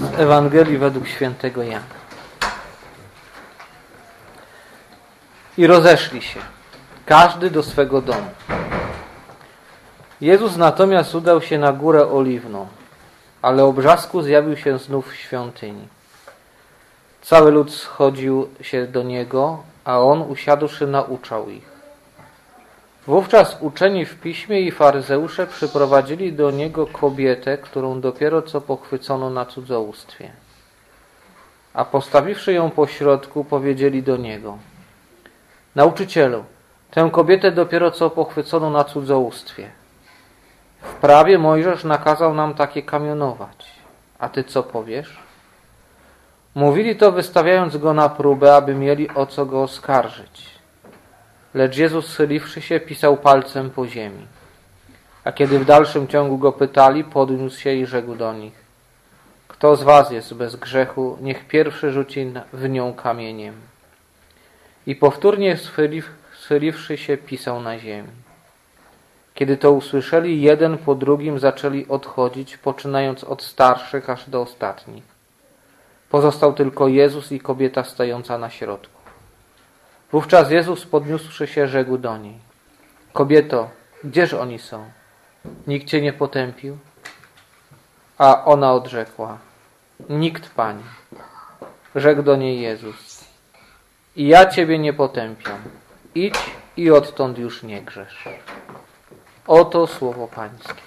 z Ewangelii według świętego Jana. I rozeszli się, każdy do swego domu. Jezus natomiast udał się na górę oliwną, ale o brzasku zjawił się znów w świątyni. Cały lud schodził się do niego, a on usiadłszy nauczał ich. Wówczas uczeni w piśmie i faryzeusze przyprowadzili do niego kobietę, którą dopiero co pochwycono na cudzołóstwie. A postawiwszy ją po środku, powiedzieli do niego: Nauczycielu, tę kobietę dopiero co pochwycono na cudzołóstwie. W prawie Mojżesz nakazał nam takie kamionować. A ty co powiesz? Mówili to wystawiając go na próbę, aby mieli o co go oskarżyć. Lecz Jezus schyliwszy się, pisał palcem po ziemi. A kiedy w dalszym ciągu go pytali, podniósł się i rzekł do nich. Kto z was jest bez grzechu, niech pierwszy rzuci w nią kamieniem. I powtórnie schyliw, schyliwszy się, pisał na ziemi. Kiedy to usłyszeli, jeden po drugim zaczęli odchodzić, poczynając od starszych aż do ostatnich. Pozostał tylko Jezus i kobieta stojąca na środku. Wówczas Jezus podniósłszy się, rzekł do niej: Kobieto, gdzież oni są? Nikt cię nie potępił? A ona odrzekła: Nikt, Pani. Rzekł do niej Jezus: I ja ciebie nie potępiam. Idź i odtąd już nie grzesz. Oto słowo Pańskie.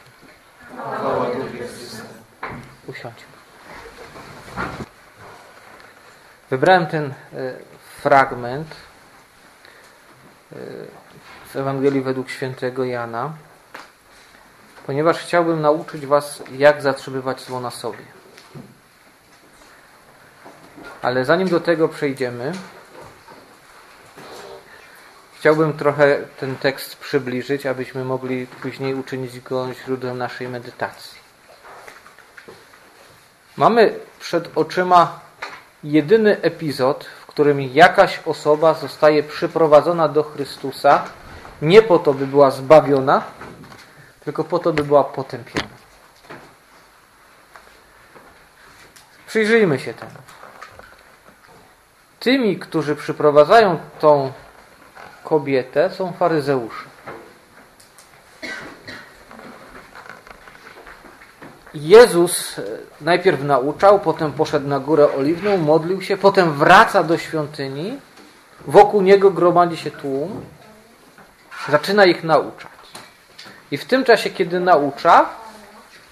Usiądźmy. Wybrałem ten e, fragment z Ewangelii według świętego Jana, ponieważ chciałbym nauczyć Was, jak zatrzymywać zło na sobie. Ale zanim do tego przejdziemy, chciałbym trochę ten tekst przybliżyć, abyśmy mogli później uczynić go źródłem naszej medytacji. Mamy przed oczyma jedyny epizod, którym jakaś osoba zostaje przyprowadzona do Chrystusa nie po to, by była zbawiona, tylko po to, by była potępiona. Przyjrzyjmy się temu. Tymi, którzy przyprowadzają tą kobietę, są faryzeusze. Jezus e, najpierw nauczał, potem poszedł na górę oliwną, modlił się, potem wraca do świątyni, wokół niego gromadzi się tłum, zaczyna ich nauczać. I w tym czasie, kiedy naucza,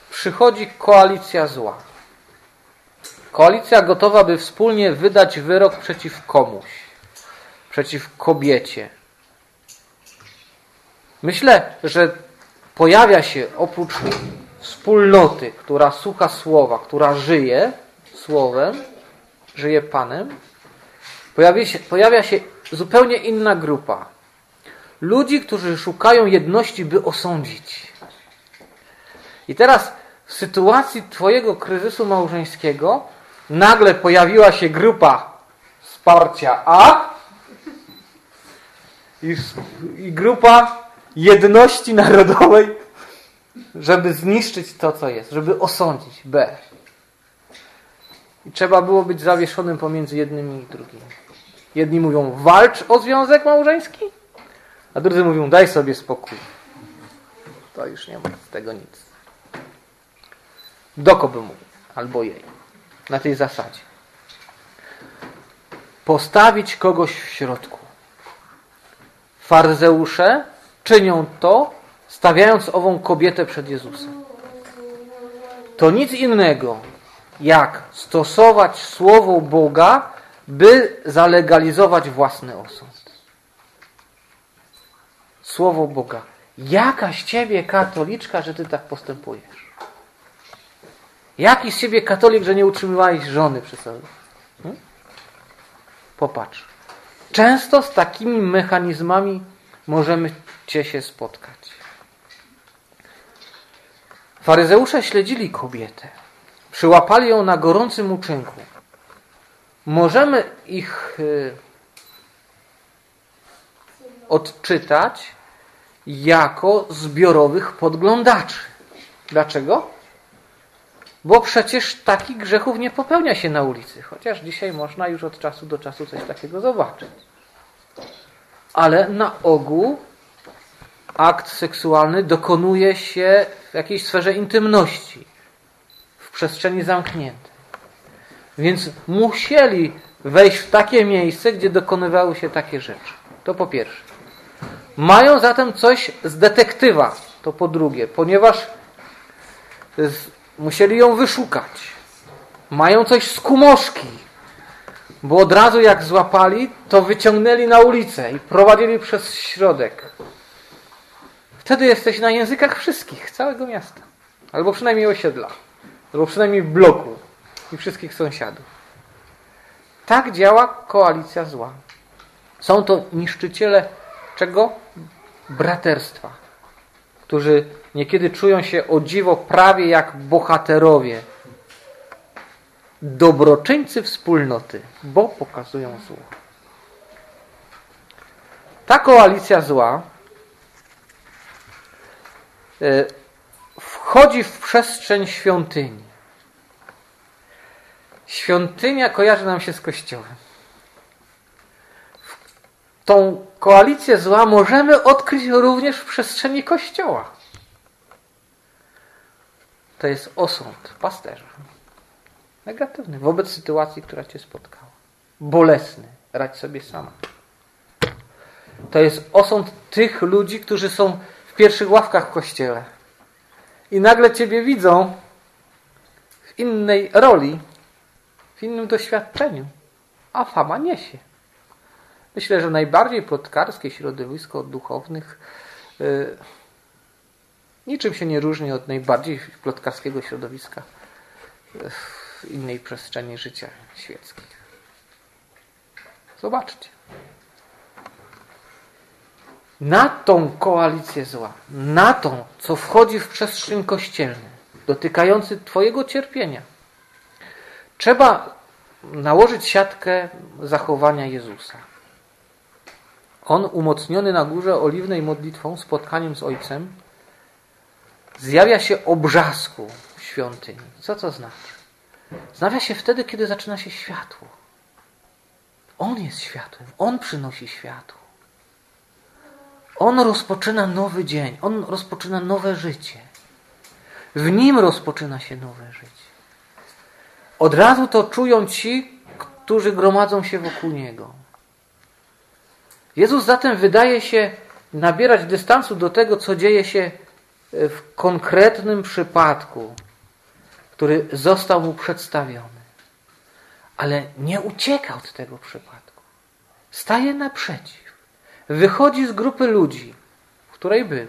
przychodzi koalicja zła. Koalicja gotowa, by wspólnie wydać wyrok przeciw komuś, przeciw kobiecie. Myślę, że pojawia się oprócz wspólnoty, która słucha słowa, która żyje słowem, żyje Panem, pojawia się, pojawia się zupełnie inna grupa. Ludzi, którzy szukają jedności, by osądzić. I teraz w sytuacji Twojego kryzysu małżeńskiego nagle pojawiła się grupa wsparcia A i, i grupa jedności narodowej żeby zniszczyć to, co jest, żeby osądzić. B. I trzeba było być zawieszonym pomiędzy jednymi i drugimi. Jedni mówią, walcz o związek małżeński, a drudzy mówią, daj sobie spokój. To już nie ma z tego nic. Do kogo mówi, albo jej. Na tej zasadzie. Postawić kogoś w środku. Farzeusze czynią to, stawiając ową kobietę przed Jezusem. To nic innego, jak stosować słowo Boga, by zalegalizować własny osąd. Słowo Boga. Jakaś ciebie katoliczka, że ty tak postępujesz? Jaki z ciebie katolik, że nie utrzymywałeś żony przy sobie? Hmm? Popatrz. Często z takimi mechanizmami możemy cię się spotkać. Faryzeusze śledzili kobietę. Przyłapali ją na gorącym uczynku. Możemy ich y, odczytać jako zbiorowych podglądaczy. Dlaczego? Bo przecież takich grzechów nie popełnia się na ulicy, chociaż dzisiaj można już od czasu do czasu coś takiego zobaczyć. Ale na ogół akt seksualny dokonuje się w jakiejś sferze intymności, w przestrzeni zamkniętej. Więc musieli wejść w takie miejsce, gdzie dokonywały się takie rzeczy. To po pierwsze. Mają zatem coś z detektywa. To po drugie, ponieważ musieli ją wyszukać. Mają coś z kumoszki. Bo od razu jak złapali, to wyciągnęli na ulicę i prowadzili przez środek. Wtedy jesteś na językach wszystkich, całego miasta. Albo przynajmniej osiedla. Albo przynajmniej bloku i wszystkich sąsiadów. Tak działa koalicja zła. Są to niszczyciele czego? Braterstwa, którzy niekiedy czują się o dziwo prawie jak bohaterowie, dobroczyńcy wspólnoty, bo pokazują zło. Ta koalicja zła wchodzi w przestrzeń świątyni. Świątynia kojarzy nam się z kościołem. Tą koalicję zła możemy odkryć również w przestrzeni kościoła. To jest osąd pasterza. Negatywny wobec sytuacji, która cię spotkała. Bolesny. Radź sobie sama. To jest osąd tych ludzi, którzy są pierwszych ławkach w kościele. I nagle ciebie widzą w innej roli, w innym doświadczeniu. A fama niesie. Myślę, że najbardziej plotkarskie środowisko od duchownych yy, niczym się nie różni od najbardziej plotkarskiego środowiska w innej przestrzeni życia świeckich. Zobaczcie. Na tą koalicję zła, na tą, co wchodzi w przestrzeń kościelną, dotykający Twojego cierpienia, trzeba nałożyć siatkę zachowania Jezusa. On, umocniony na górze oliwnej modlitwą, spotkaniem z Ojcem, zjawia się obrzasku świątyni. Co to znaczy? Zjawia się wtedy, kiedy zaczyna się światło. On jest światłem. On przynosi światło. On rozpoczyna nowy dzień. On rozpoczyna nowe życie. W nim rozpoczyna się nowe życie. Od razu to czują ci, którzy gromadzą się wokół Niego. Jezus zatem wydaje się nabierać dystansu do tego, co dzieje się w konkretnym przypadku, który został mu przedstawiony. Ale nie ucieka od tego przypadku. Staje naprzeciw. Wychodzi z grupy ludzi, w której był.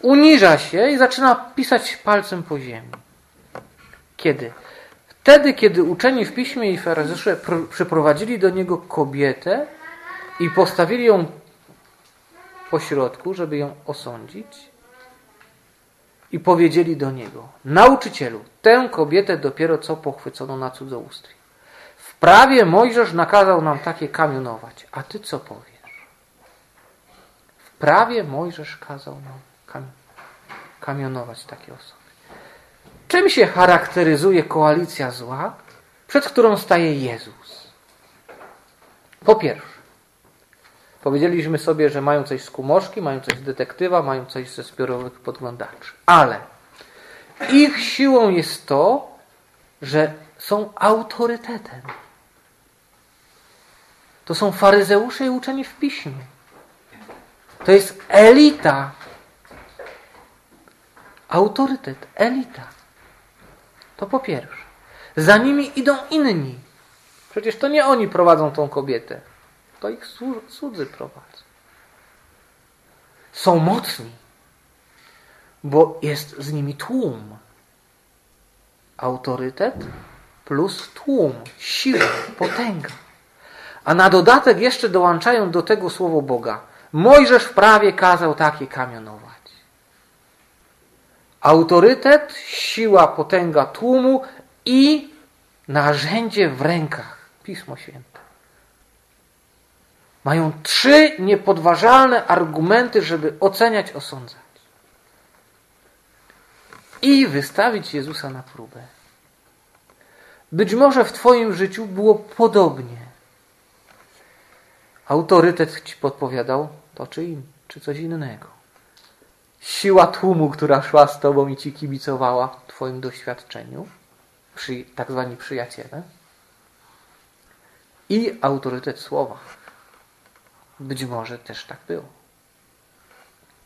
Uniża się i zaczyna pisać palcem po ziemi. Kiedy? Wtedy, kiedy uczeni w piśmie i faryzeusze przyprowadzili do niego kobietę i postawili ją po środku, żeby ją osądzić, i powiedzieli do niego: Nauczycielu, tę kobietę dopiero co pochwycono na cudzołóstwie. Prawie Mojżesz nakazał nam takie kamionować. A ty co powiesz? W prawie Mojżesz kazał nam kamionować takie osoby. Czym się charakteryzuje koalicja zła, przed którą staje Jezus? Po pierwsze, powiedzieliśmy sobie, że mają coś z kumoszki, mają coś z detektywa, mają coś ze zbiorowych podglądaczy. Ale ich siłą jest to, że są autorytetem. To są faryzeusze i uczeni w piśmie. To jest elita. Autorytet, elita. To po pierwsze. Za nimi idą inni. Przecież to nie oni prowadzą tą kobietę. To ich cudzy prowadzą. Są mocni, bo jest z nimi tłum. Autorytet plus tłum, siła, potęga. A na dodatek jeszcze dołączają do tego słowo Boga. Mojżesz w prawie kazał takie kamionować. Autorytet, siła, potęga tłumu i narzędzie w rękach. Pismo Święte. Mają trzy niepodważalne argumenty, żeby oceniać, osądzać. i wystawić Jezusa na próbę. Być może w Twoim życiu było podobnie. Autorytet ci podpowiadał to czy, in, czy coś innego. Siła tłumu, która szła z Tobą i Ci kibicowała w Twoim doświadczeniu, przy, tak zwani przyjaciele, i autorytet słowa. Być może też tak było.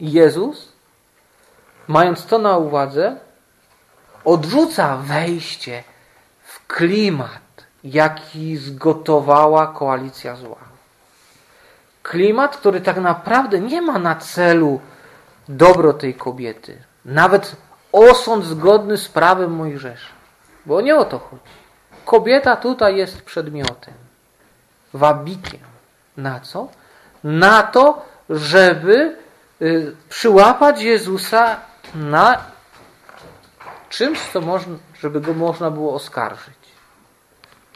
Jezus, mając to na uwadze, odrzuca wejście w klimat, jaki zgotowała koalicja zła. Klimat, który tak naprawdę nie ma na celu dobro tej kobiety. Nawet osąd zgodny z prawem Mojżesza. Bo nie o to chodzi. Kobieta tutaj jest przedmiotem, wabikiem. Na co? Na to, żeby y, przyłapać Jezusa na czymś, co można, żeby go można było oskarżyć.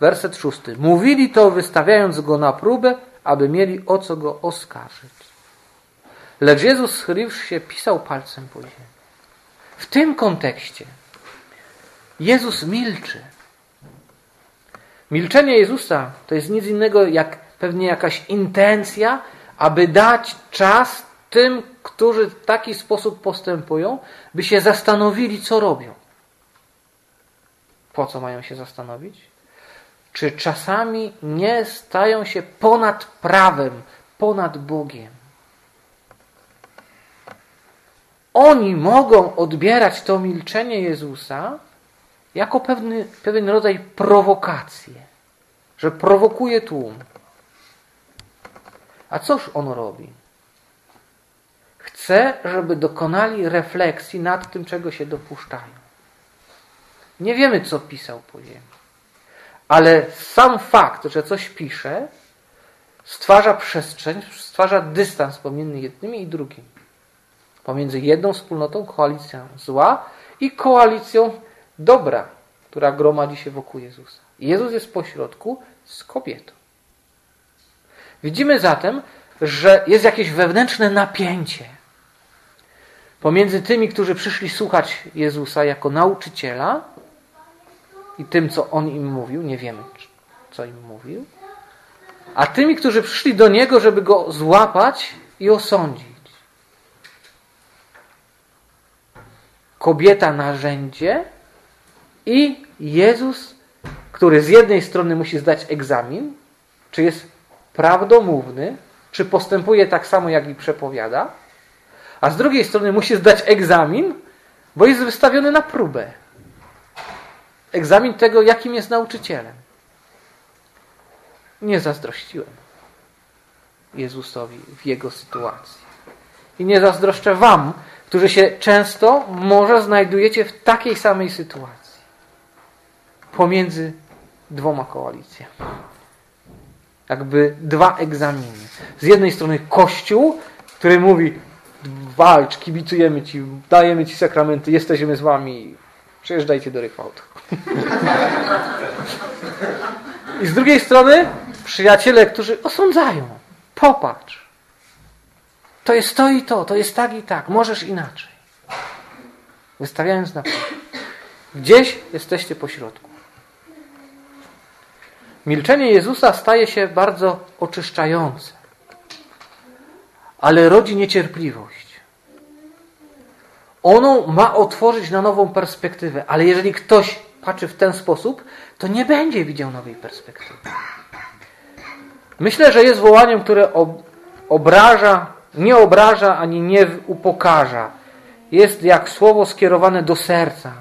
Werset szósty. Mówili to, wystawiając go na próbę, aby mieli o co go oskarżyć. Lecz Jezus, schyliwszy się, pisał palcem po ziemi. W tym kontekście Jezus milczy. Milczenie Jezusa to jest nic innego jak pewnie jakaś intencja, aby dać czas tym, którzy w taki sposób postępują, by się zastanowili, co robią. Po co mają się zastanowić? Czy czasami nie stają się ponad prawem, ponad Bogiem? Oni mogą odbierać to milczenie Jezusa jako pewny, pewien rodzaj prowokacji, że prowokuje tłum. A cóż on robi? Chce, żeby dokonali refleksji nad tym, czego się dopuszczają. Nie wiemy, co pisał po ziemi. Ale sam fakt, że coś pisze, stwarza przestrzeń, stwarza dystans pomiędzy jednym i drugim. Pomiędzy jedną wspólnotą, koalicją zła i koalicją dobra, która gromadzi się wokół Jezusa. Jezus jest pośrodku z kobietą. Widzimy zatem, że jest jakieś wewnętrzne napięcie pomiędzy tymi, którzy przyszli słuchać Jezusa jako nauczyciela i tym, co On im mówił, nie wiemy, co im mówił, a tymi, którzy przyszli do Niego, żeby Go złapać i osądzić. Kobieta narzędzie i Jezus, który z jednej strony musi zdać egzamin, czy jest prawdomówny, czy postępuje tak samo, jak i przepowiada, a z drugiej strony musi zdać egzamin, bo jest wystawiony na próbę. Egzamin tego, jakim jest nauczycielem. Nie zazdrościłem Jezusowi w jego sytuacji. I nie zazdroszczę Wam, którzy się często może znajdujecie w takiej samej sytuacji. Pomiędzy dwoma koalicjami. Jakby dwa egzaminy. Z jednej strony Kościół, który mówi walcz, kibicujemy Ci, dajemy Ci sakramenty, jesteśmy z Wami, przyjeżdżajcie do Rychwałtu. I z drugiej strony przyjaciele, którzy osądzają. Popatrz. To jest to i to, to jest tak i tak, możesz inaczej. Wystawiając na przykład. Gdzieś jesteście po środku. Milczenie Jezusa staje się bardzo oczyszczające, ale rodzi niecierpliwość. Ono ma otworzyć na nową perspektywę, ale jeżeli ktoś patrzy w ten sposób, to nie będzie widział nowej perspektywy. Myślę, że jest wołaniem, które obraża, nie obraża ani nie upokarza. Jest jak słowo skierowane do serca,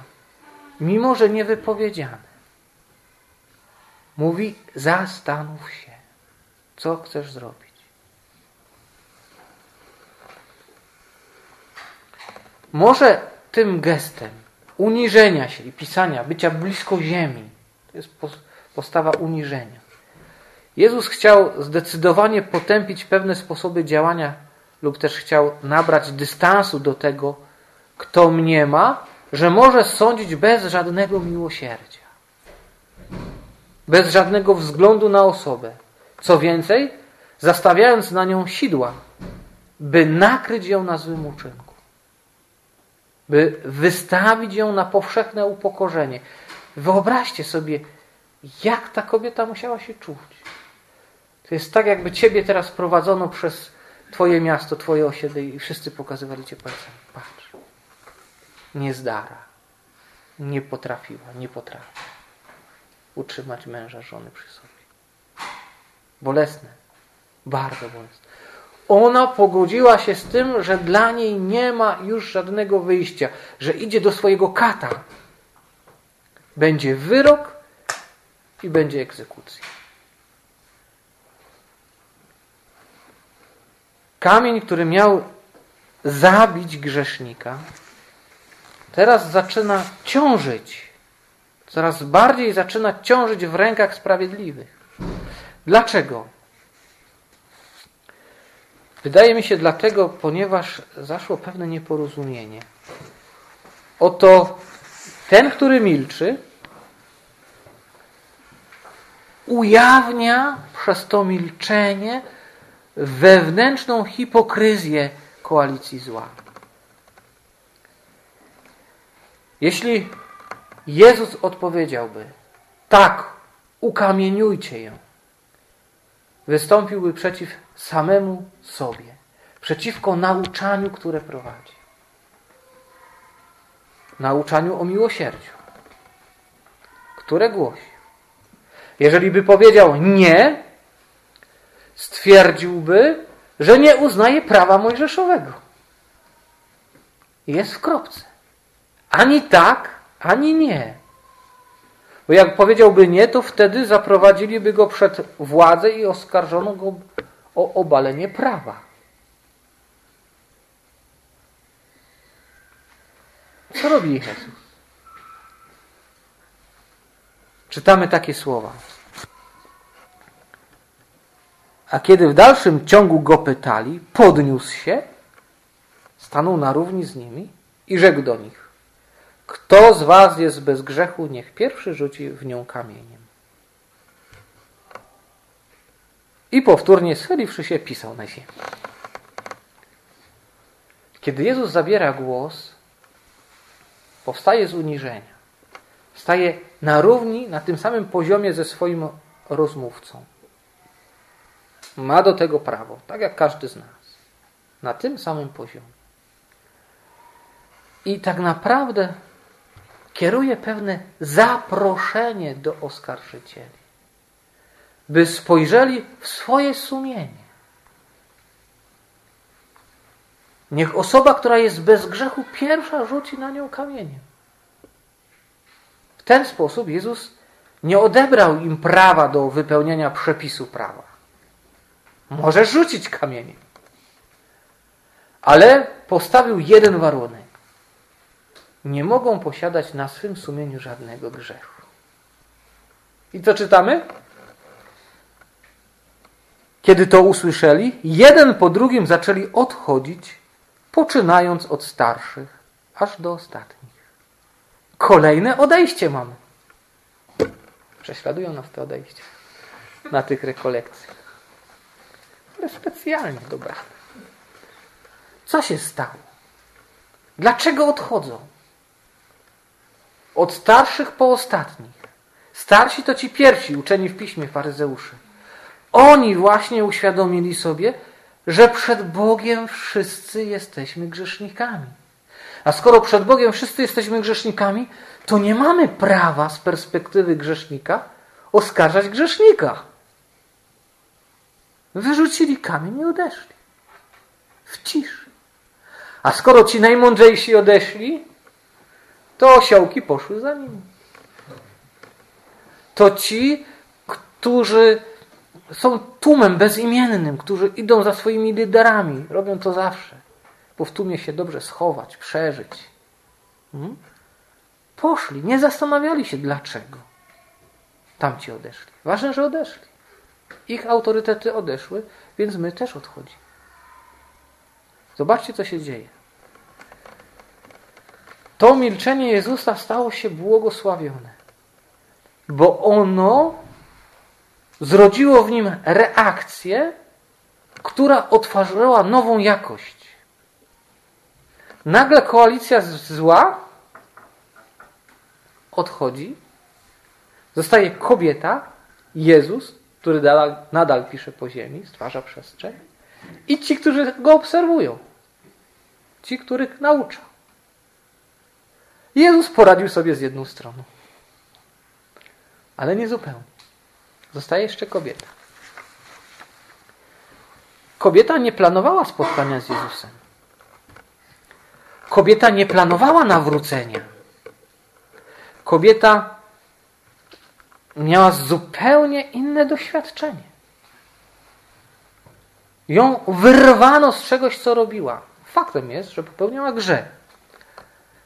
mimo że niewypowiedziane. Mówi: zastanów się, co chcesz zrobić. Może tym gestem uniżenia się i pisania, bycia blisko ziemi, to jest postawa uniżenia. Jezus chciał zdecydowanie potępić pewne sposoby działania lub też chciał nabrać dystansu do tego, kto mniema, że może sądzić bez żadnego miłosierdzia bez żadnego względu na osobę. Co więcej, zastawiając na nią sidła, by nakryć ją na złym uczynku. By wystawić ją na powszechne upokorzenie. Wyobraźcie sobie, jak ta kobieta musiała się czuć. To jest tak, jakby ciebie teraz prowadzono przez twoje miasto, twoje osiedle i wszyscy pokazywali cię palcem. Patrz. Nie zdara. Nie potrafiła, nie potrafi utrzymać męża, żony przy sobie. Bolesne. Bardzo bolesne. Ona pogodziła się z tym, że dla niej nie ma już żadnego wyjścia, że idzie do swojego kata. Będzie wyrok i będzie egzekucja. Kamień, który miał zabić grzesznika, teraz zaczyna ciążyć. Coraz bardziej zaczyna ciążyć w rękach sprawiedliwych. Dlaczego? Wydaje mi się dlatego, ponieważ zaszło pewne nieporozumienie. Oto ten, który milczy, ujawnia przez to milczenie wewnętrzną hipokryzję koalicji zła. Jeśli Jezus odpowiedziałby, tak, ukamieniujcie ją, wystąpiłby przeciw samemu sobie, przeciwko nauczaniu, które prowadzi. Nauczaniu o miłosierdziu, które głosi. Jeżeli by powiedział nie, stwierdziłby, że nie uznaje prawa mojżeszowego. Jest w kropce. Ani tak, ani nie. Bo jak powiedziałby nie, to wtedy zaprowadziliby go przed władzę i oskarżono go o obalenie prawa. Co robi Jezus? Czytamy takie słowa. A kiedy w dalszym ciągu go pytali, podniósł się, stanął na równi z nimi i rzekł do nich: Kto z was jest bez grzechu, niech pierwszy rzuci w nią kamieniem. I powtórnie schyliwszy się, pisał na ziemi. Kiedy Jezus zabiera głos, powstaje z uniżenia. Staje na równi, na tym samym poziomie ze swoim rozmówcą. Ma do tego prawo, tak jak każdy z nas. Na tym samym poziomie. I tak naprawdę kieruje pewne zaproszenie do oskarżycieli, by spojrzeli w swoje sumienie. Niech osoba, która jest bez grzechu, pierwsza rzuci na nią kamieniem. W ten sposób Jezus nie odebrał im prawa do wypełniania przepisu prawa. Możesz rzucić kamieniem. Ale postawił jeden warunek. Nie mogą posiadać na swym sumieniu żadnego grzechu. I co czytamy? Kiedy to usłyszeli, jeden po drugim zaczęli odchodzić, poczynając od starszych, aż do ostatnich. Kolejne odejście mamy. Prześladują nas te odejścia na tych rekolekcjach ale specjalnie dobrane. Co się stało? Dlaczego odchodzą? Od starszych po ostatnich. Starsi to ci pierwsi, uczeni w piśmie faryzeuszy. Oni właśnie uświadomili sobie, że przed Bogiem wszyscy jesteśmy grzesznikami. A skoro przed Bogiem wszyscy jesteśmy grzesznikami, to nie mamy prawa z perspektywy grzesznika oskarżać grzesznika. Wyrzucili kamień i odeszli. W ciszy. A skoro ci najmądrzejsi odeszli, to osiołki poszły za nimi. To ci, którzy są tłumem bezimiennym, którzy idą za swoimi liderami, robią to zawsze, bo w tłumie się dobrze schować, przeżyć. Hmm? Poszli, nie zastanawiali się dlaczego. Tamci odeszli. Ważne, że odeszli. Ich autorytety odeszły, więc my też odchodzimy. Zobaczcie, co się dzieje. To milczenie Jezusa stało się błogosławione, bo ono zrodziło w nim reakcję, która otworzyła nową jakość. Nagle koalicja zła odchodzi, zostaje kobieta, Jezus, który nadal, nadal pisze po ziemi, stwarza przestrzeń, i ci, którzy go obserwują, ci, których naucza. Jezus poradził sobie z jedną stroną, ale nie zupełnie. Zostaje jeszcze kobieta. Kobieta nie planowała spotkania z Jezusem. Kobieta nie planowała nawrócenia. Kobieta miała zupełnie inne doświadczenie. Ją wyrwano z czegoś, co robiła. Faktem jest, że popełniała grzech.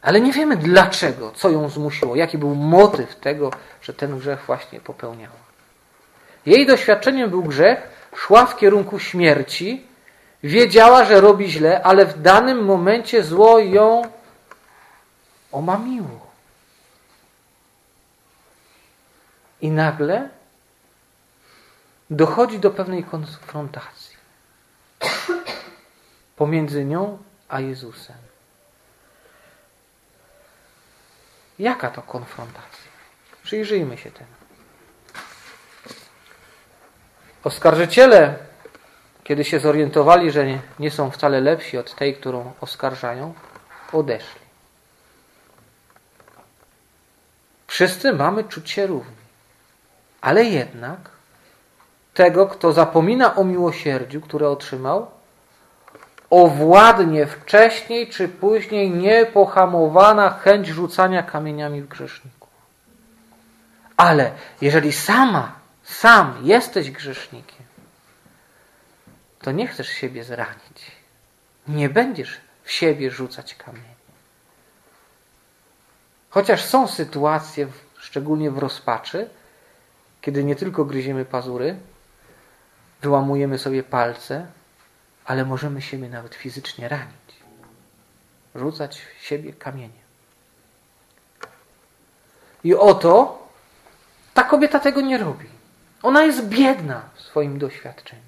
Ale nie wiemy dlaczego, co ją zmusiło, jaki był motyw tego, że ten grzech właśnie popełniała. Jej doświadczeniem był grzech, szła w kierunku śmierci, wiedziała, że robi źle, ale w danym momencie zło ją omamiło. I nagle dochodzi do pewnej konfrontacji pomiędzy nią a Jezusem. Jaka to konfrontacja? Przyjrzyjmy się temu. Oskarżyciele, kiedy się zorientowali, że nie, nie są wcale lepsi od tej, którą oskarżają, odeszli. Wszyscy mamy czuć się równi. Ale jednak tego, kto zapomina o miłosierdziu, które otrzymał, owładnie wcześniej czy później niepohamowana chęć rzucania kamieniami w grzeszników. Ale jeżeli sama, sam jesteś grzesznikiem, to nie chcesz siebie zranić. Nie będziesz w siebie rzucać kamieni. Chociaż są sytuacje, szczególnie w rozpaczy, kiedy nie tylko gryziemy pazury, wyłamujemy sobie palce, ale możemy siebie nawet fizycznie ranić. Rzucać w siebie kamienie. I oto ta kobieta tego nie robi. Ona jest biedna w swoim doświadczeniu.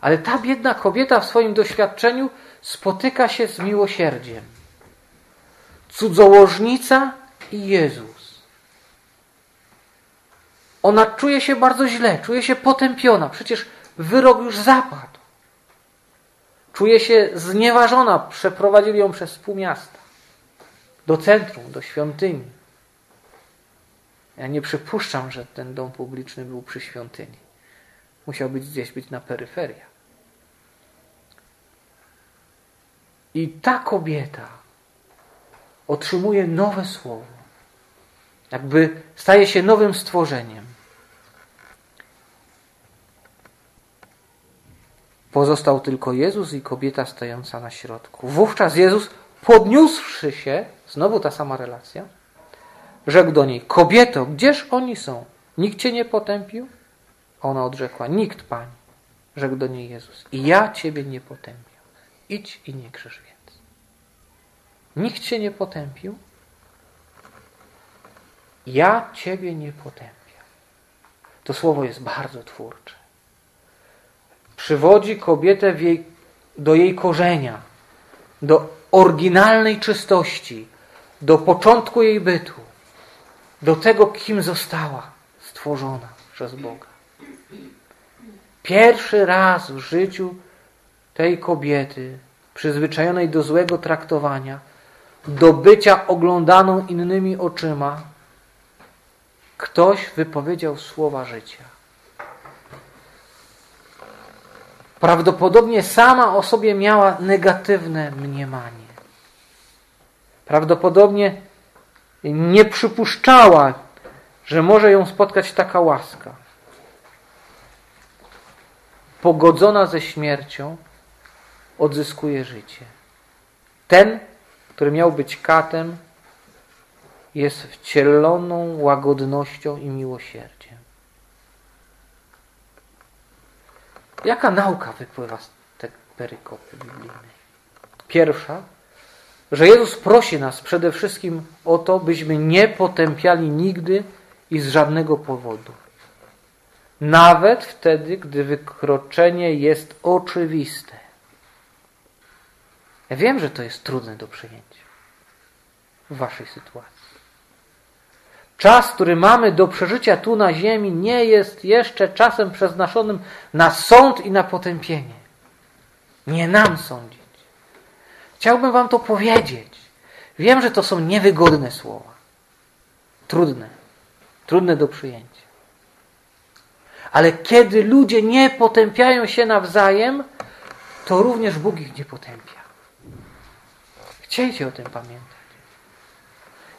Ale ta biedna kobieta w swoim doświadczeniu spotyka się z miłosierdziem. Cudzołożnica i Jezus. Ona czuje się bardzo źle, czuje się potępiona. Przecież wyrok już zapadł. Czuje się znieważona. Przeprowadzili ją przez pół miasta. Do centrum, do świątyni. Ja nie przypuszczam, że ten dom publiczny był przy świątyni. Musiał być gdzieś być na peryferiach. I ta kobieta otrzymuje nowe słowo. Jakby staje się nowym stworzeniem. Pozostał tylko Jezus i kobieta stojąca na środku. Wówczas Jezus, podniósłszy się, znowu ta sama relacja, rzekł do niej: Kobieto, gdzież oni są? Nikt cię nie potępił? Ona odrzekła: Nikt, pani. Rzekł do niej Jezus: I ja ciebie nie potępię. Idź i nie krzyż więc. Nikt cię nie potępił? Ja ciebie nie potępię. To słowo jest bardzo twórcze przywodzi kobietę jej, do jej korzenia, do oryginalnej czystości, do początku jej bytu, do tego, kim została stworzona przez Boga. Pierwszy raz w życiu tej kobiety, przyzwyczajonej do złego traktowania, do bycia oglądaną innymi oczyma, ktoś wypowiedział słowa życia. Prawdopodobnie sama o sobie miała negatywne mniemanie. Prawdopodobnie nie przypuszczała, że może ją spotkać taka łaska. Pogodzona ze śmiercią, odzyskuje życie. Ten, który miał być katem, jest wcieloną łagodnością i miłosierdziem. Jaka nauka wypływa z tej perykopy biblijnej? Pierwsza, że Jezus prosi nas przede wszystkim o to, byśmy nie potępiali nigdy i z żadnego powodu. Nawet wtedy, gdy wykroczenie jest oczywiste. Ja wiem, że to jest trudne do przyjęcia w waszej sytuacji. Czas, który mamy do przeżycia tu na ziemi, nie jest jeszcze czasem przeznaczonym na sąd i na potępienie. Nie nam sądzić. Chciałbym wam to powiedzieć. Wiem, że to są niewygodne słowa. Trudne. Trudne do przyjęcia. Ale kiedy ludzie nie potępiają się nawzajem, to również Bóg ich nie potępia. Chciejcie o tym pamiętać.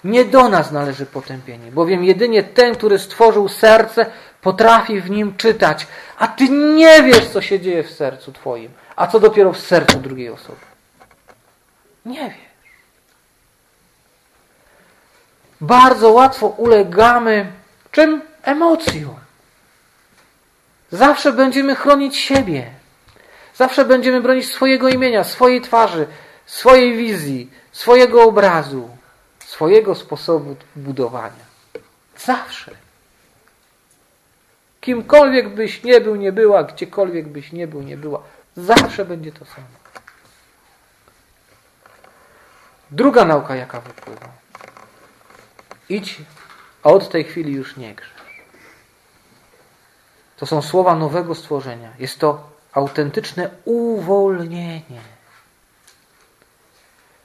Nie do nas należy potępienie, bowiem jedynie ten, który stworzył serce, potrafi w nim czytać, a ty nie wiesz, co się dzieje w sercu twoim, a co dopiero w sercu drugiej osoby. Nie wiesz. Bardzo łatwo ulegamy czym? Emocjom. Zawsze będziemy chronić siebie. Zawsze będziemy bronić swojego imienia, swojej twarzy, swojej wizji, swojego obrazu, swojego sposobu budowania. Zawsze. Kimkolwiek byś nie był, nie była, gdziekolwiek byś nie był, nie była, zawsze będzie to samo. Druga nauka, jaka wypływa. Idź, a od tej chwili już nie grzesz. To są słowa nowego stworzenia. Jest to autentyczne uwolnienie.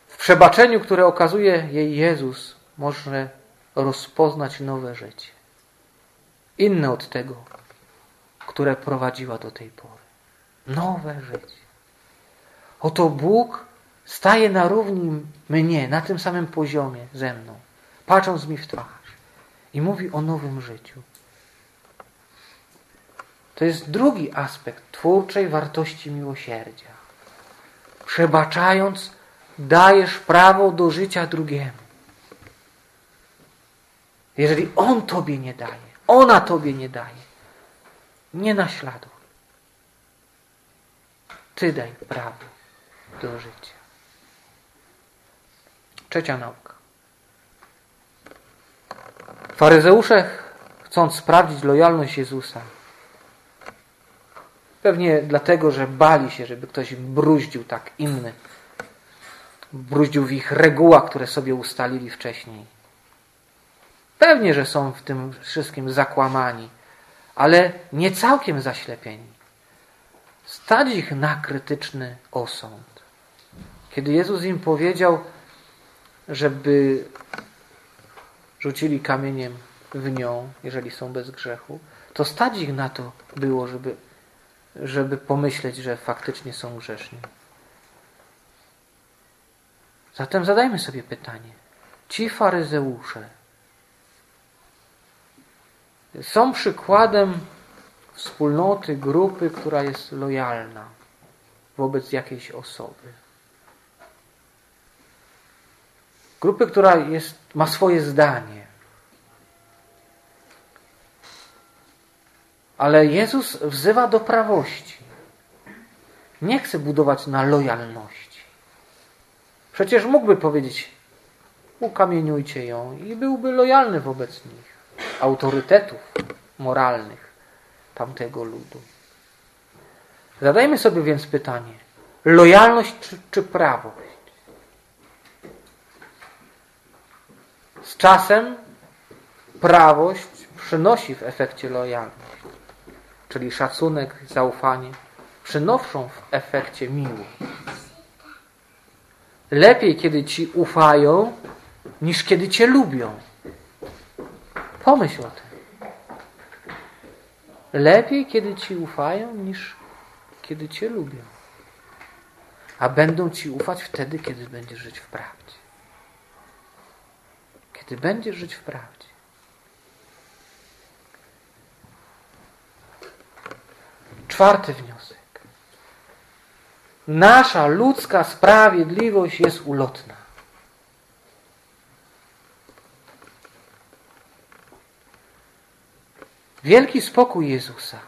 W przebaczeniu, które okazuje jej Jezus, można rozpoznać nowe życie. Inne od tego, które prowadziła do tej pory. Nowe życie. Oto Bóg staje na równi mnie, na tym samym poziomie ze mną, patrząc mi w twarz i mówi o nowym życiu. To jest drugi aspekt twórczej wartości miłosierdzia. Przebaczając, dajesz prawo do życia drugiemu. Jeżeli on tobie nie daje, ona tobie nie daje, nie naśladuj. Ty daj prawo do życia. Trzecia nauka. Faryzeusze, chcąc sprawdzić lojalność Jezusa, Pewnie dlatego, że bali się, żeby ktoś bruździł tak inny. Bruździł w ich regułach, które sobie ustalili wcześniej. Pewnie, że są w tym wszystkim zakłamani, ale nie całkiem zaślepieni. Stać ich na krytyczny osąd. Kiedy Jezus im powiedział, żeby rzucili kamieniem w nią, jeżeli są bez grzechu, to stać ich na to było, żeby żeby pomyśleć, że faktycznie są grzeszni. Zatem zadajmy sobie pytanie. Ci faryzeusze są przykładem wspólnoty, grupy, która jest lojalna wobec jakiejś osoby. Grupy, która jest, ma swoje zdanie. Ale Jezus wzywa do prawości. Nie chce budować na lojalności. Przecież mógłby powiedzieć, ukamieniujcie ją i byłby lojalny wobec nich, autorytetów moralnych tamtego ludu. Zadajmy sobie więc pytanie, lojalność czy, czy prawość? Z czasem prawość przynosi w efekcie lojalność czyli szacunek, zaufanie, przynoszą w efekcie miłość. Lepiej, kiedy ci ufają, niż kiedy cię lubią. Pomyśl o tym. Lepiej, kiedy ci ufają, niż kiedy cię lubią. A będą ci ufać wtedy, kiedy będziesz żyć w prawdzie. Kiedy będziesz żyć w prawdzie. Czwarty wniosek. Nasza ludzka sprawiedliwość jest ulotna. Wielki spokój Jezusa.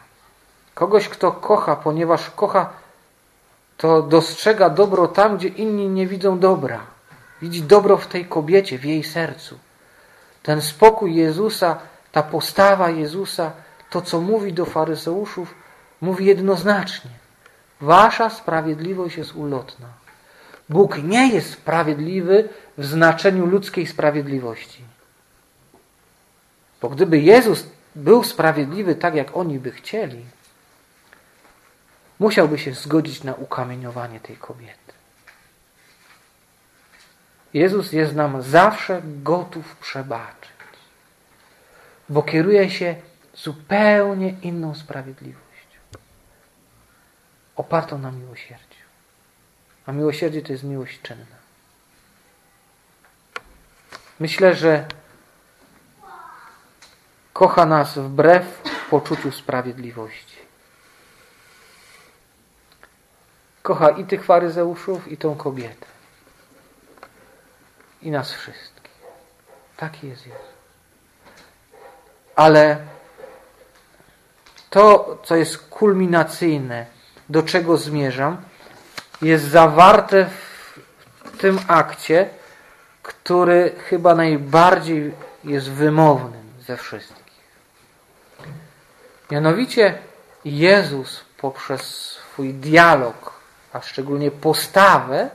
Kogoś, kto kocha, ponieważ kocha, to dostrzega dobro tam, gdzie inni nie widzą dobra. Widzi dobro w tej kobiecie, w jej sercu. Ten spokój Jezusa, ta postawa Jezusa, to co mówi do faryzeuszów, mówi jednoznacznie: Wasza sprawiedliwość jest ulotna. Bóg nie jest sprawiedliwy w znaczeniu ludzkiej sprawiedliwości. Bo gdyby Jezus był sprawiedliwy tak, jak oni by chcieli, musiałby się zgodzić na ukamieniowanie tej kobiety. Jezus jest nam zawsze gotów przebaczyć, bo kieruje się zupełnie inną sprawiedliwością, opartą na miłosierdziu. A miłosierdzie to jest miłość czynna. Myślę, że kocha nas wbrew poczuciu sprawiedliwości. Kocha i tych faryzeuszów, i tą kobietę. I nas wszystkich. Taki jest Jezus. Ale to, co jest kulminacyjne, do czego zmierzam, jest zawarte w tym akcie, który chyba najbardziej jest wymownym ze wszystkich. Mianowicie Jezus poprzez swój dialog, a szczególnie postawę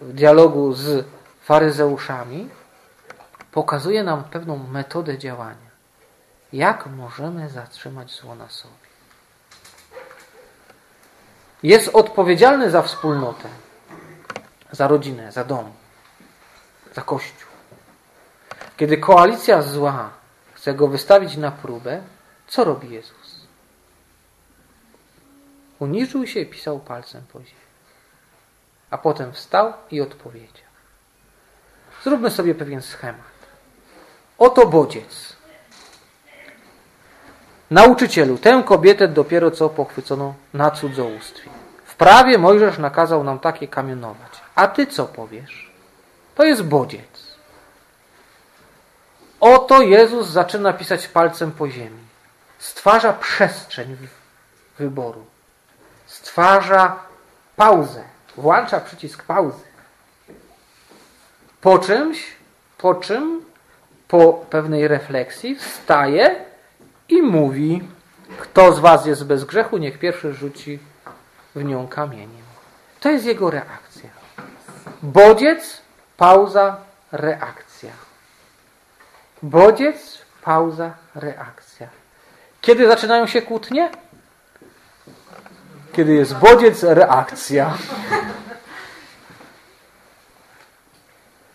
dialogu z faryzeuszami, pokazuje nam pewną metodę działania. Jak możemy zatrzymać zło na sobie? Jest odpowiedzialny za wspólnotę, za rodzinę, za dom, za kościół. Kiedy koalicja zła chce go wystawić na próbę, co robi Jezus? Uniżył się i pisał palcem po ziemi. A potem wstał i odpowiedział. Zróbmy sobie pewien schemat. Oto bodziec. Nauczycielu, tę kobietę dopiero co pochwycono na cudzołóstwie. W prawie Mojżesz nakazał nam takie kamienować. A ty co powiesz? To jest bodziec. Oto Jezus zaczyna pisać palcem po ziemi. Stwarza przestrzeń wyboru. Stwarza pauzę. Włącza przycisk pauzy. Po czymś, po czym, po pewnej refleksji wstaje i mówi, kto z was jest bez grzechu, niech pierwszy rzuci w nią kamieniem. To jest jego reakcja. Bodziec, pauza, reakcja. Bodziec, pauza, reakcja. Kiedy zaczynają się kłótnie? Kiedy jest bodziec, reakcja.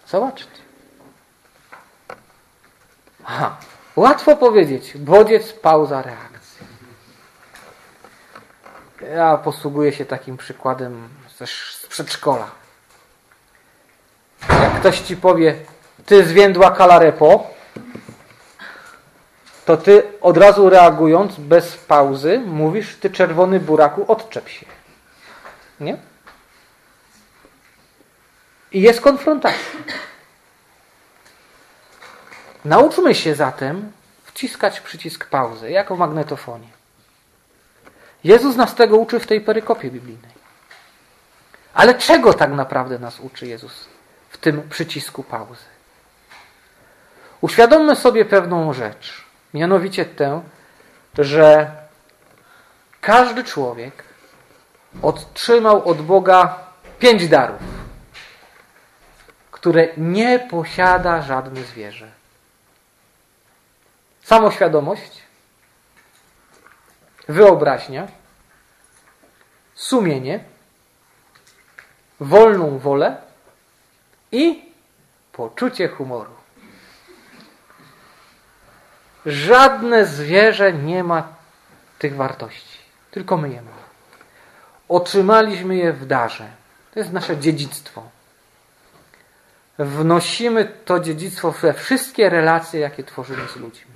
Zobaczcie. Aha. Łatwo powiedzieć. Bodziec, pauza, reakcja. Ja posługuję się takim przykładem też z przedszkola. Jak ktoś ci powie, ty zwiędła kalarepo, to ty od razu reagując, bez pauzy, mówisz, ty czerwony buraku, odczep się. Nie? I jest konfrontacja. Nauczmy się zatem wciskać przycisk pauzy, jak w magnetofonie. Jezus nas tego uczy w tej perykopie biblijnej. Ale czego tak naprawdę nas uczy Jezus w tym przycisku pauzy? Uświadommy sobie pewną rzecz, mianowicie tę, że każdy człowiek otrzymał od Boga pięć darów, które nie posiada żadne zwierzę. Samoświadomość, wyobraźnia, sumienie, wolną wolę i poczucie humoru. Żadne zwierzę nie ma tych wartości, tylko my je mamy. Otrzymaliśmy je w darze. To jest nasze dziedzictwo. Wnosimy to dziedzictwo we wszystkie relacje, jakie tworzymy z ludźmi.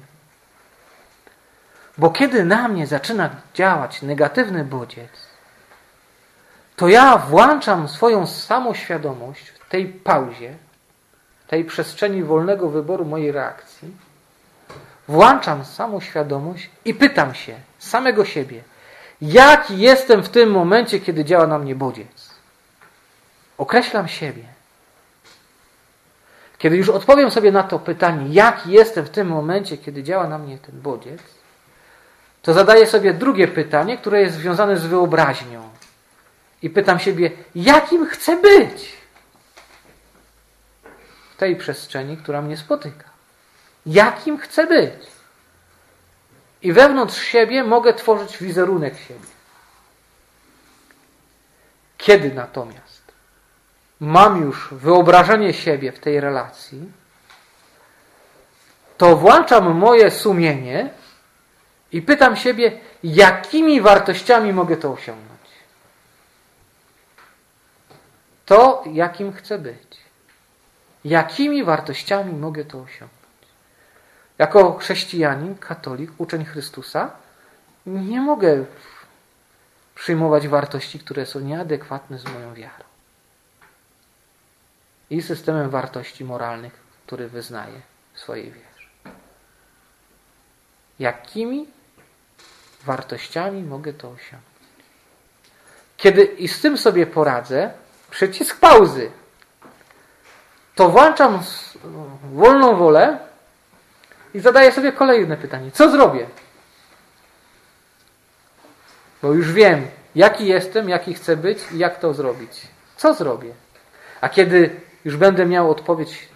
Bo kiedy na mnie zaczyna działać negatywny bodziec, to ja włączam swoją samoświadomość w tej pauzie, tej przestrzeni wolnego wyboru mojej reakcji, włączam samoświadomość i pytam się samego siebie, jaki jestem w tym momencie, kiedy działa na mnie bodziec. Określam siebie. Kiedy już odpowiem sobie na to pytanie, jaki jestem w tym momencie, kiedy działa na mnie ten bodziec, to zadaję sobie drugie pytanie, które jest związane z wyobraźnią. I pytam siebie, jakim chcę być w tej przestrzeni, która mnie spotyka. Jakim chcę być. I wewnątrz siebie mogę tworzyć wizerunek siebie. Kiedy natomiast mam już wyobrażenie siebie w tej relacji, to włączam moje sumienie i pytam siebie, jakimi wartościami mogę to osiągnąć. To, jakim chcę być. Jakimi wartościami mogę to osiągnąć. Jako chrześcijanin, katolik, uczeń Chrystusa, nie mogę przyjmować wartości, które są nieadekwatne z moją wiarą i systemem wartości moralnych, który wyznaję w swojej wierze. Jakimi wartościami mogę to osiągnąć? Kiedy i z tym sobie poradzę, przycisk pauzy, to włączam wolną wolę i zadaję sobie kolejne pytanie. Co zrobię? Bo już wiem, jaki jestem, jaki chcę być i jak to zrobić. Co zrobię? A kiedy już będę miał odpowiedź,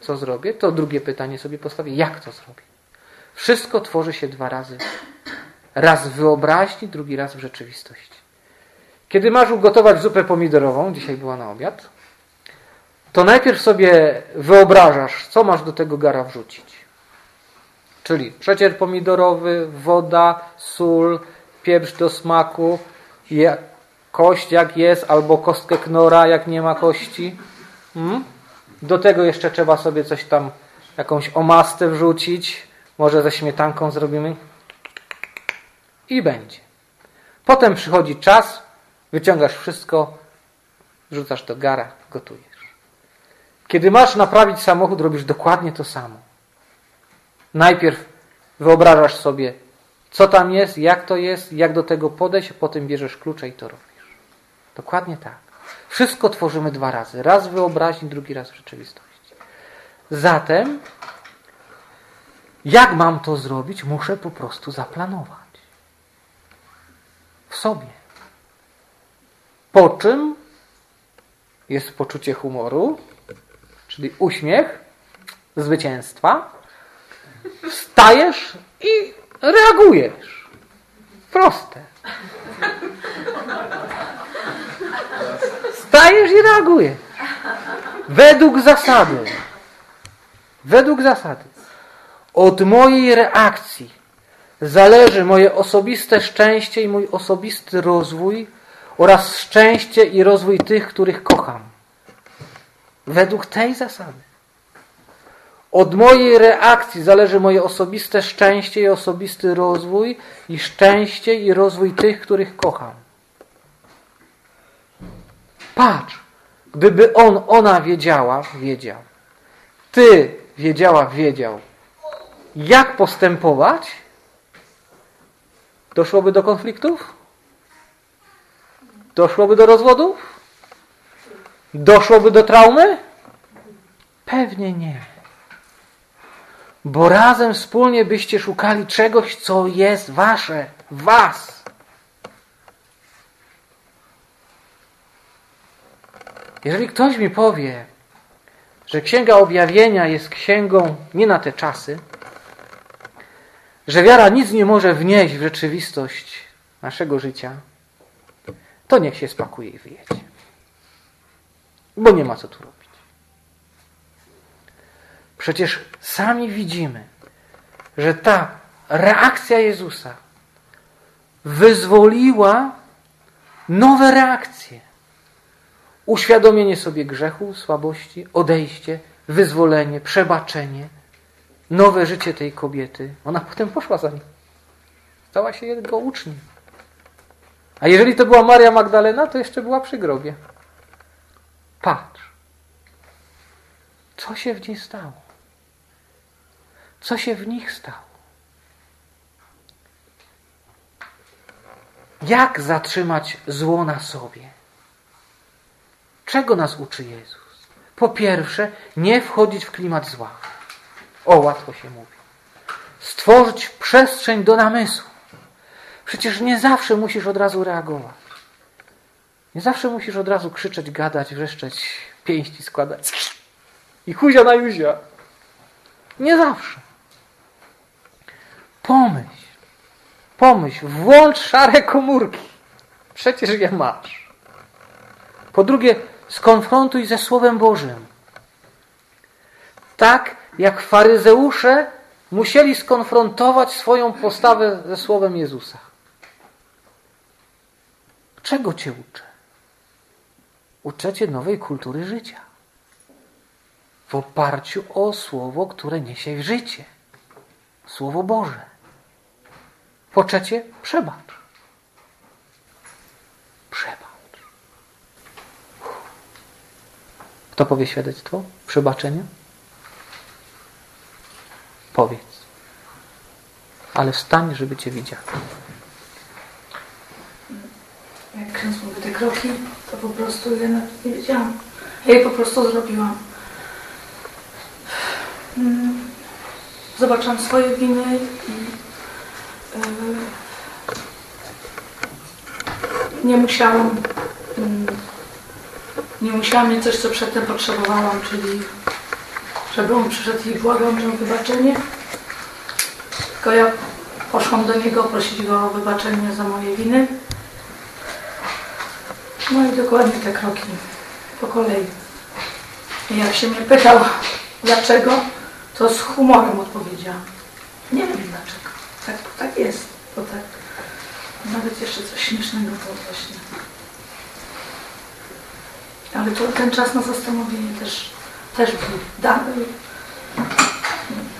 co zrobię, to drugie pytanie sobie postawię. Jak to zrobię? Wszystko tworzy się dwa razy. Raz w wyobraźni, drugi raz w rzeczywistości. Kiedy masz ugotować zupę pomidorową, dzisiaj była na obiad, to najpierw sobie wyobrażasz, co masz do tego gara wrzucić. Czyli przecier pomidorowy, woda, sól, pieprz do smaku, kość jak jest, albo kostkę knora, jak nie ma kości. Hmm? Do tego jeszcze trzeba sobie coś tam, jakąś omastę wrzucić, może ze śmietanką zrobimy. I będzie. Potem przychodzi czas, wyciągasz wszystko, wrzucasz do gara, gotujesz. Kiedy masz naprawić samochód, robisz dokładnie to samo. Najpierw wyobrażasz sobie, co tam jest, jak to jest, jak do tego podejść, potem bierzesz klucze i to robisz. Dokładnie tak. Wszystko tworzymy dwa razy. Raz wyobraźni, drugi raz w rzeczywistości. Zatem, jak mam to zrobić? Muszę po prostu zaplanować. W sobie. Po czym jest poczucie humoru, czyli uśmiech zwycięstwa. Wstajesz i reagujesz. Proste. Wstajesz i reagujesz. Według zasady. Według zasady. Od mojej reakcji zależy moje osobiste szczęście i mój osobisty rozwój oraz szczęście i rozwój tych, których kocham. Według tej zasady. Od mojej reakcji zależy moje osobiste szczęście i osobisty rozwój i szczęście i rozwój tych, których kocham. Patrz, gdyby on, ona wiedziała, wiedział. Ty wiedziała, wiedział, jak postępować, doszłoby do konfliktów? Doszłoby do rozwodów? Doszłoby do traumy? Pewnie nie. Bo razem wspólnie byście szukali czegoś, co jest wasze, was. Jeżeli ktoś mi powie, że Księga Objawienia jest księgą nie na te czasy, że wiara nic nie może wnieść w rzeczywistość naszego życia, to niech się spakuje i wyjedzie. Bo nie ma co tu robić. Przecież sami widzimy, że ta reakcja Jezusa wyzwoliła nowe reakcje. Uświadomienie sobie grzechu, słabości, odejście, wyzwolenie, przebaczenie, nowe życie tej kobiety. Ona potem poszła za nim. Stała się jego uczniem. A jeżeli to była Maria Magdalena, to jeszcze była przy grobie. Patrz. Co się w niej stało? Co się w nich stało? Jak zatrzymać zło na sobie? Czego nas uczy Jezus? Po pierwsze, nie wchodzić w klimat zła. O, łatwo się mówi. Stworzyć przestrzeń do namysłu. Przecież nie zawsze musisz od razu reagować. Nie zawsze musisz od razu krzyczeć, gadać, wrzeszczeć, pięści składać. I huzia na juzia. Nie zawsze. Pomyśl. Pomyśl. Włącz szare komórki. Przecież je masz. Po drugie, skonfrontuj ze Słowem Bożym. Tak jak faryzeusze musieli skonfrontować swoją postawę ze Słowem Jezusa. Czego Cię uczę? Uczę Cię nowej kultury życia. W oparciu o Słowo, które niesie życie. Słowo Boże. Po trzecie, przebacz. Przebacz. Kto powie świadectwo przebaczenia? Powiedz. Ale wstań, żeby Cię widział. Jak ksiądz mówi te kroki, to po prostu ja nawet nie wiedziałam. Ja je po prostu zrobiłam. Mm, Zobaczyłam swoje winy i yy, nie musiałam mm, nie musiałam mieć coś, co przedtem potrzebowałam, czyli żeby on przyszedł i błagał mnie o wybaczenie. Tylko ja poszłam do niego prosić go o wybaczenie za moje winy. No i dokładnie te kroki po kolei. I jak się mnie pytał, dlaczego, to z humorem odpowiedziałam. Nie wiem dlaczego. Tak, tak jest. Bo tak. Nawet jeszcze coś śmiesznego to właśnie. Ale to, ten czas na zastanowienie też, też był dany.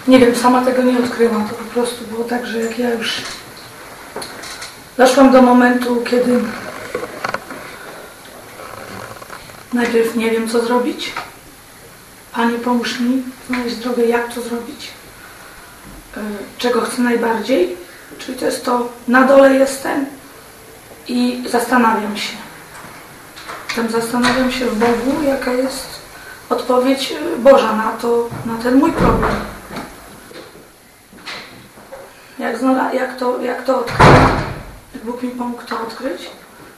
Nie wiem, sama tego nie odkryłam. To po prostu było tak, że jak ja już doszłam do momentu, kiedy najpierw nie wiem, co zrobić. Panie, pomóż mi znaleźć drogę, jak to zrobić. Yy, Czego chcę najbardziej. Czyli to jest to, na dole jestem i zastanawiam się. Potem zastanawiam się w Bogu, jaka jest odpowiedź Boża na to, na ten mój problem. Jak, jak, to, jak to odkryć, jak Bóg mi pomógł to odkryć,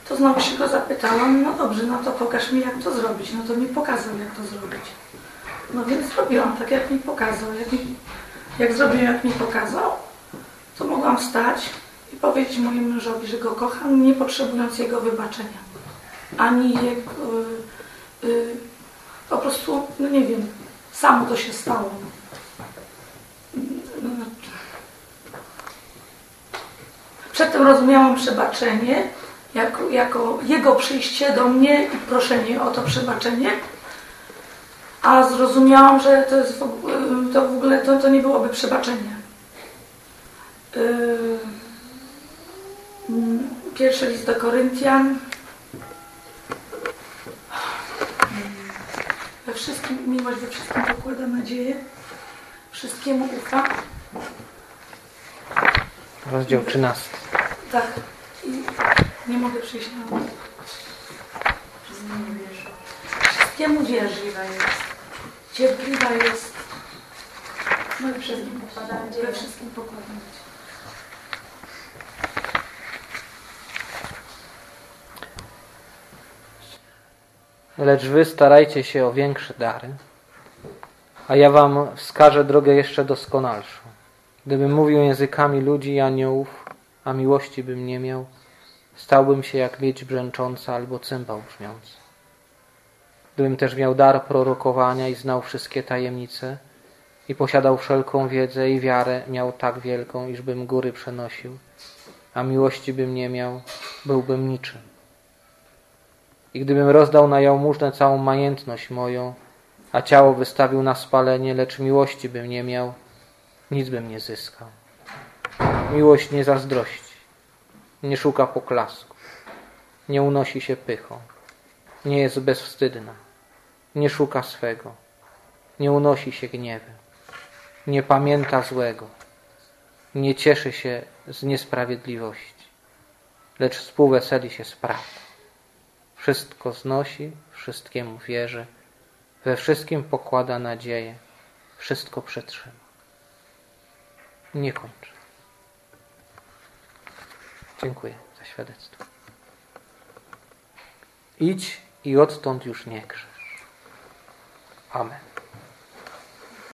to znowu się go zapytałam, no dobrze, no to pokaż mi, jak to zrobić. No to mi pokazał, jak to zrobić. No więc zrobiłam tak, jak mi pokazał. Jak, mi, jak zrobiłem, jak mi pokazał, to mogłam wstać powiedzieć mojemu mężowi, że go kocham, nie potrzebując jego wybaczenia. Ani jego... y, y, po prostu, no nie wiem, samo to się stało. No, Przedtem rozumiałam przebaczenie jako, jako jego przyjście do mnie i proszenie o to przebaczenie, a zrozumiałam, że to, jest w, to w ogóle to, to nie byłoby przebaczenie. Yy, Pierwszy list do Koryntian. We wszystkim, miłość we wszystkim pokłada nadzieję, wszystkiemu ufa. Rozdział 13. Tak. I nie mogę przyjść na myśl. Wszystkiemu wierzy. Cierpliwa jest. No i wszystkim pokłada nadzieję. We wszystkim pokłada nadzieję. Lecz wy starajcie się o większe dary, a ja wam wskażę drogę jeszcze doskonalszą. Gdybym mówił językami ludzi i aniołów, a miłości bym nie miał, stałbym się jak miedź brzęcząca albo cymbał brzmiący. Gdybym też miał dar prorokowania i znał wszystkie tajemnice i posiadał wszelką wiedzę i wiarę miał tak wielką, iżbym góry przenosił, a miłości bym nie miał, byłbym niczym. I gdybym rozdał na jałmużnę całą majętność moją, a ciało wystawił na spalenie, lecz miłości bym nie miał, nic bym nie zyskał. Miłość nie zazdrości, nie szuka poklasku, nie unosi się pychą, nie jest bezwstydna, nie szuka swego, nie unosi się gniewem, nie pamięta złego, nie cieszy się z niesprawiedliwości, lecz współweseli się z prawdą. Wszystko znosi, wszystkiemu wierzy, we wszystkim pokłada nadzieję, wszystko przetrzyma. Nie kończę. Dziękuję za świadectwo. Idź i odtąd już nie grzesz. Amen.